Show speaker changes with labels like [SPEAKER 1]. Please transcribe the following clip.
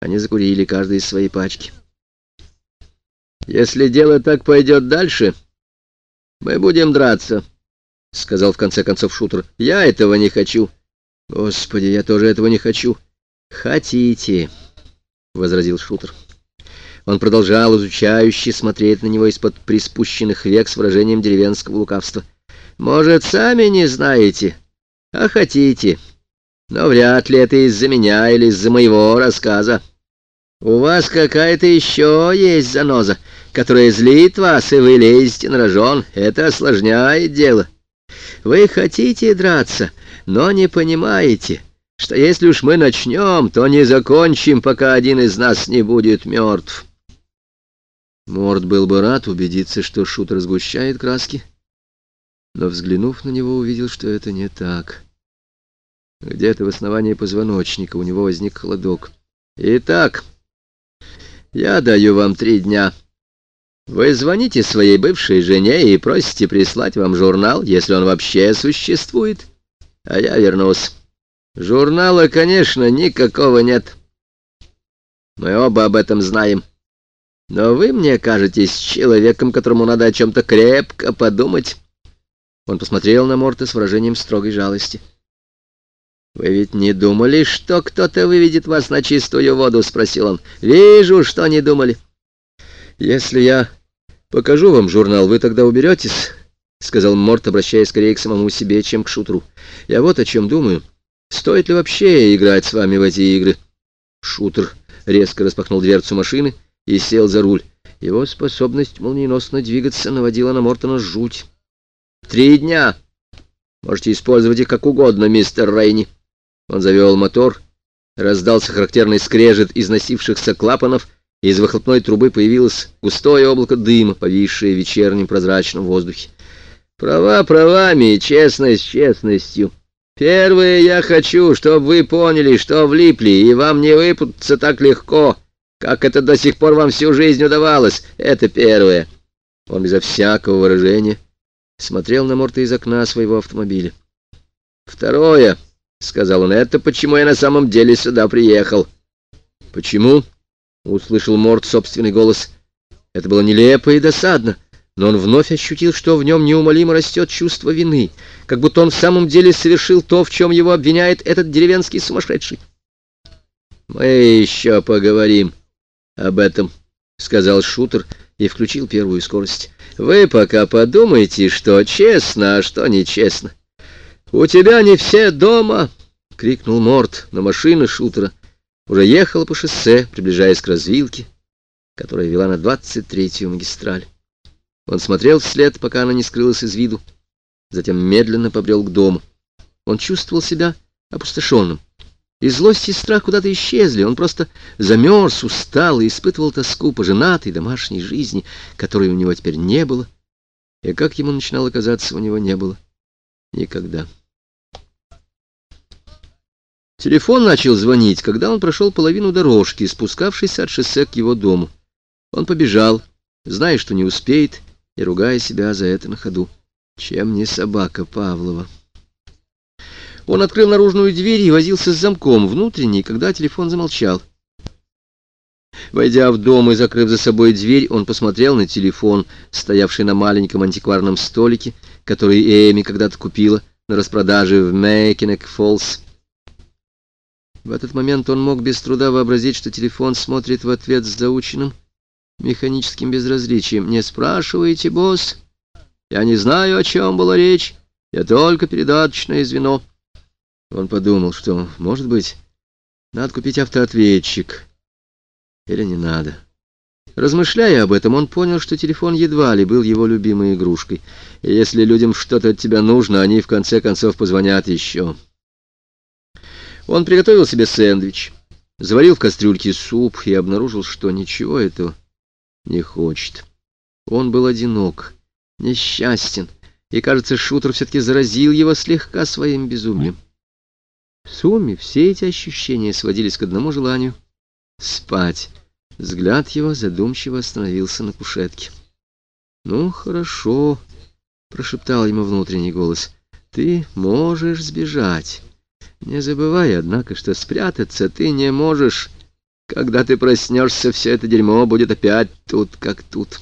[SPEAKER 1] Они закурили каждый из своей пачки. «Если дело так пойдет дальше, мы будем драться», — сказал в конце концов шутер. «Я этого не хочу». «Господи, я тоже этого не хочу». «Хотите», — возразил шутер. Он продолжал изучающе смотреть на него из-под приспущенных век с выражением деревенского лукавства. «Может, сами не знаете, а хотите, но вряд ли это из-за меня или из-за моего рассказа. У вас какая-то еще есть заноза, которая злит вас, и вы лезете на рожон. Это осложняет дело. Вы хотите драться, но не понимаете» что если уж мы начнем, то не закончим, пока один из нас не будет мертв. Морд был бы рад убедиться, что шутер сгущает краски, но, взглянув на него, увидел, что это не так. Где-то в основании позвоночника у него возник холодок. «Итак, я даю вам три дня. Вы звоните своей бывшей жене и просите прислать вам журнал, если он вообще существует, а я вернусь. Журнала, конечно, никакого нет. Мы оба об этом знаем». Но вы мне кажетесь человеком, которому надо о чем-то крепко подумать. Он посмотрел на Морта с выражением строгой жалости. «Вы ведь не думали, что кто-то выведет вас на чистую воду?» — спросил он. «Вижу, что не думали». «Если я покажу вам журнал, вы тогда уберетесь?» — сказал Морт, обращаясь скорее к самому себе, чем к шутру. «Я вот о чем думаю. Стоит ли вообще играть с вами в эти игры?» Шутер резко распахнул дверцу машины — и сел за руль. Его способность молниеносно двигаться наводила на Мортона жуть. «Три дня! Можете использовать их как угодно, мистер Рейни». Он завел мотор, раздался характерный скрежет износившихся клапанов, и из выхлопной трубы появилось густое облако дыма, повисшее в вечернем прозрачном воздухе. «Права правами, честность честностью. Первое я хочу, чтобы вы поняли, что влипли, и вам не выпутаться так легко». Как это до сих пор вам всю жизнь удавалось? Это первое. Он безо всякого выражения смотрел на Морта из окна своего автомобиля. Второе, — сказал он, — это почему я на самом деле сюда приехал. Почему? — услышал Морт собственный голос. Это было нелепо и досадно, но он вновь ощутил, что в нем неумолимо растет чувство вины, как будто он в самом деле совершил то, в чем его обвиняет этот деревенский сумасшедший. «Мы еще поговорим», об этом», — сказал шутер и включил первую скорость. «Вы пока подумайте, что честно, а что нечестно. У тебя не все дома!» — крикнул Морт, но машина шутера уже ехала по шоссе, приближаясь к развилке, которая вела на двадцать третью магистраль. Он смотрел вслед, пока она не скрылась из виду, затем медленно побрел к дому. Он чувствовал себя опустошенным. И злость и страх куда-то исчезли. Он просто замерз, устал и испытывал тоску по женатой домашней жизни, которой у него теперь не было. И как ему начинало казаться, у него не было никогда. Телефон начал звонить, когда он прошел половину дорожки, спускавшись от шоссе к его дому. Он побежал, зная, что не успеет, и ругая себя за это на ходу. Чем не собака Павлова? Он открыл наружную дверь и возился с замком внутренней, когда телефон замолчал. Войдя в дом и закрыв за собой дверь, он посмотрел на телефон, стоявший на маленьком антикварном столике, который Эми когда-то купила на распродаже в Мейкинек-Фоллс. В этот момент он мог без труда вообразить, что телефон смотрит в ответ с заученным механическим безразличием. «Не спрашивайте, босс. Я не знаю, о чем была речь. Я только передаточное звено». Он подумал, что, может быть, надо купить автоответчик. Или не надо. Размышляя об этом, он понял, что телефон едва ли был его любимой игрушкой. И если людям что-то от тебя нужно, они в конце концов позвонят еще. Он приготовил себе сэндвич, заварил в кастрюльке суп и обнаружил, что ничего этого не хочет. Он был одинок, несчастен, и, кажется, шутер все-таки заразил его слегка своим безумием. В сумме все эти ощущения сводились к одному желанию — спать. Взгляд его задумчиво остановился на кушетке. «Ну, хорошо», — прошептал ему внутренний голос, — «ты можешь сбежать. Не забывай, однако, что спрятаться ты не можешь. Когда ты проснешься, все это дерьмо будет опять тут, как тут.